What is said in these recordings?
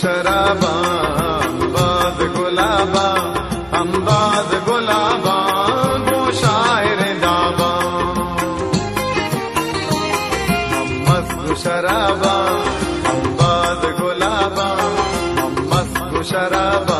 ಶರಾಬಾ ಅಂಬಾದ ಗುಲಾಬಾ ಅಂಬಾದ ಗುಲಾಬಾ ಶಾಯರ ದಾಬಾ ಮಸ್ತು ಶರಾಬಾ ಅಂಬಾದ ಗುಲಾಬಾ ಮಸ್ತು ಶರಾಬಾ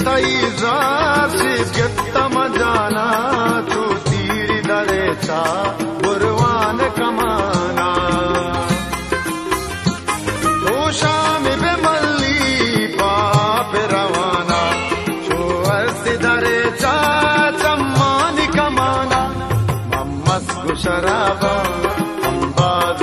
इश्क तईजाम जाना, तू तीर दरेचा बुरवान कमाना। तू शाम बे मल्ली पाप रवाना तू अर्थ दरेचा चम्मानी कमाना। मम्मस गुशराबा अंबाद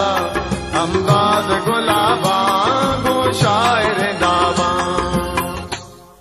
अंबाद गुलाबा